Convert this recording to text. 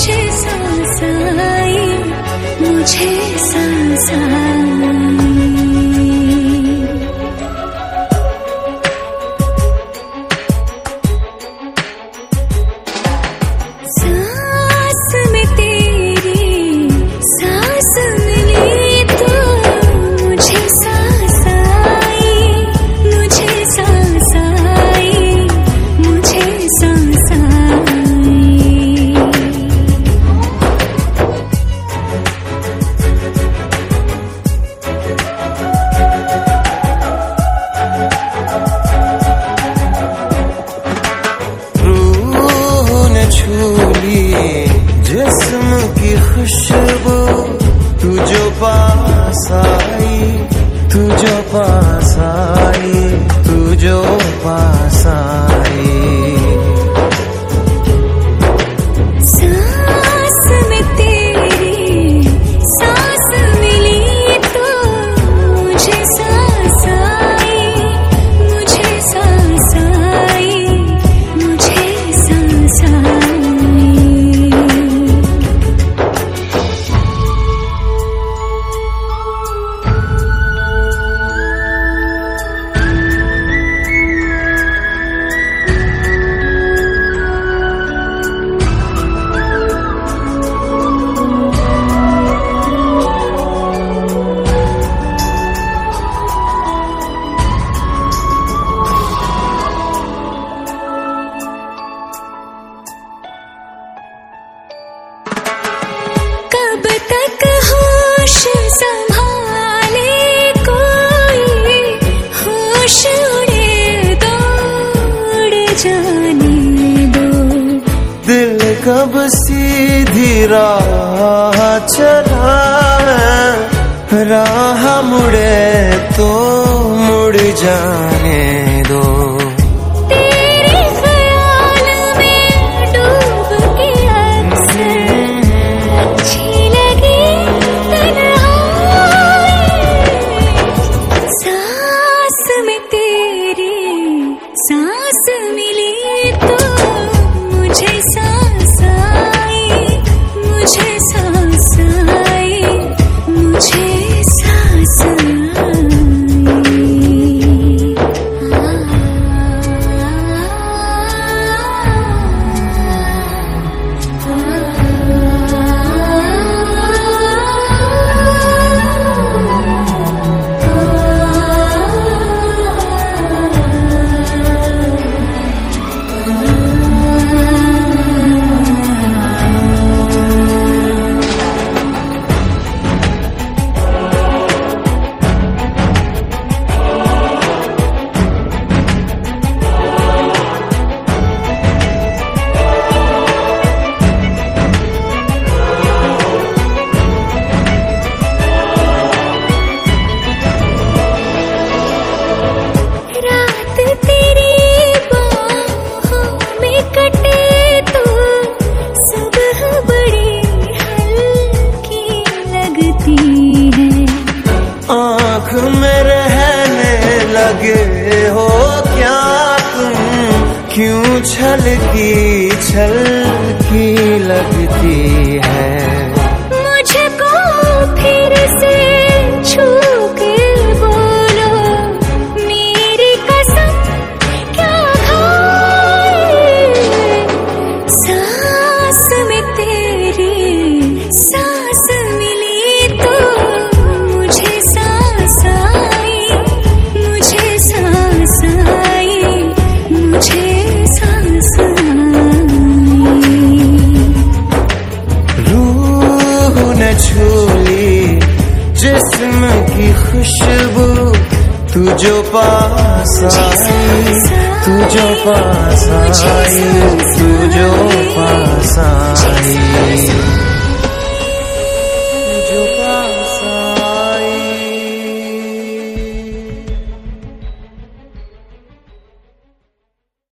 मुझे सांस आई मुझे सांस आई। पास आई तू जो पास आई तू जो पास आई कब सीधी राह चला राह मुड़े तो मुड़ जाने दो। क्यों छल की छल की लगती है जिस्म तू जो पास आई तू जो पास आई तू जो पास आई।